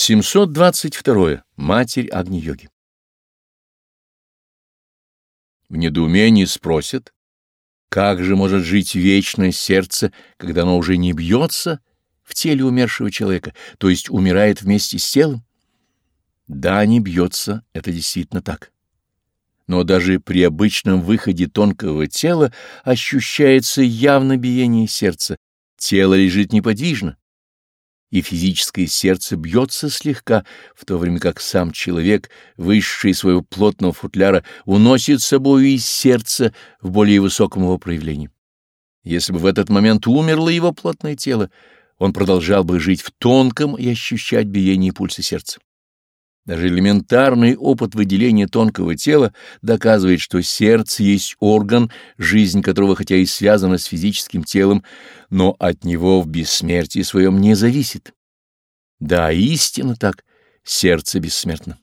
722. Матерь Агни-йоги В недоумении спросят, как же может жить вечное сердце, когда оно уже не бьется в теле умершего человека, то есть умирает вместе с телом? Да, не бьется, это действительно так. Но даже при обычном выходе тонкого тела ощущается явно биение сердца, тело лежит неподвижно, и физическое сердце бьется слегка, в то время как сам человек, высший своего плотного футляра, уносит с собой из сердца в более высоком его проявлении. Если бы в этот момент умерло его плотное тело, он продолжал бы жить в тонком и ощущать биение пульса сердца. Даже элементарный опыт выделения тонкого тела доказывает, что сердце есть орган, жизнь которого хотя и связана с физическим телом, но от него в бессмертии своем не зависит. Да, истинно так, сердце бессмертно.